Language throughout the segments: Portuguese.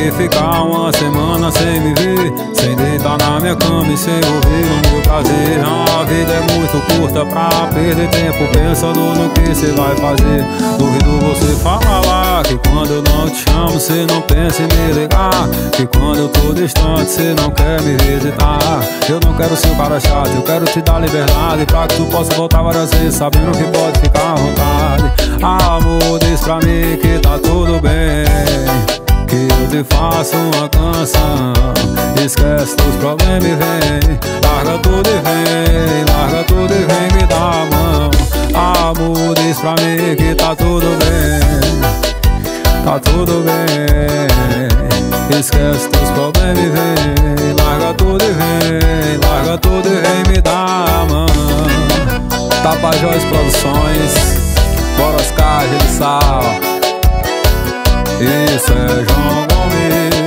consegue ficar uma semana sem me ver Sem deitar na minha cama e sem ouvir o meu prazer. A vida é muito curta pra perder tempo Pensando no que cê vai fazer. Duvido você falar Que quando eu não te chamo cê não pensa em me ligar. Que quando eu tô distante cê não quer me visitar. Eu não quero ser o cara chato, eu quero te dar liberdade Pra que tu possa voltar várias vezes Sabendo que pode ficar à vontade. Amor, diz pra mim que tá tudo bem Que eu te faço uma canção. Esquece dos problemas e vem Larga tudo e vem Larga tudo e vem me dá a mão. Amor, diz pra mim que tá tudo bem Tá tudo bem. Esquece dos problemas e vem Larga tudo e vem Larga tudo e vem me dá a mão. Tapajós Produções Boroscar, Sal É João Gomes.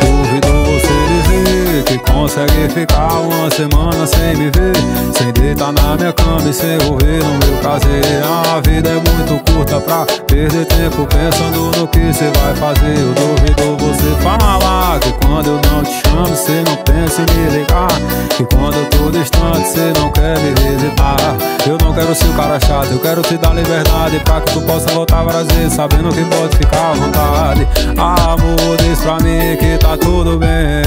Duvido você dizer que consegue ficar uma semana sem me ver Sem deitar na minha cama e sem ouvir no meu prazer. A vida é muito curta pra perder tempo pensando no que cê vai fazer. Eu duvido você falar que quando eu não te chamo cê não pensa em me ligar Que quando eu tô distante cê não quer me visitar Eu não quero ser o cara chato, eu quero te dar liberdade Pra que tu possa voltar várias vezes sabendo que pode ficar à vontade. Amor, diz pra mim que tá tudo bem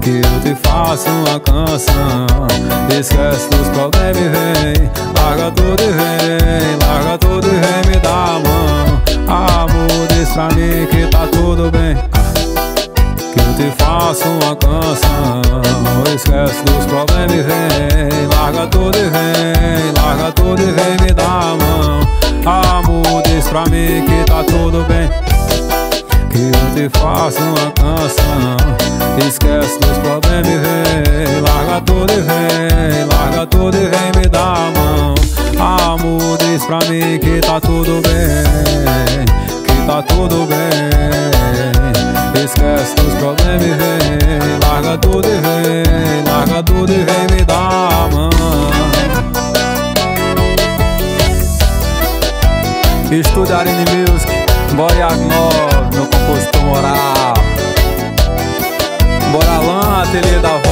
Que eu te faço uma canção. Esquece dos problemas e vem Larga tudo e vem, larga tudo e vem me dá a mão. Amor, diz pra mim que tá tudo bem que eu te faço uma canção. Esquece dos problemas e vem uma canção. Esquece dos problemas e vem Larga tudo e vem Larga tudo e vem me dá a mão. Amor, diz pra mim que tá tudo bem Que tá tudo bem. Esquece dos problemas e vem Larga tudo e vem Larga tudo e vem me dá a mão. Estúdio Arine Music Bora Agnor, meu compositor moral Ateliê da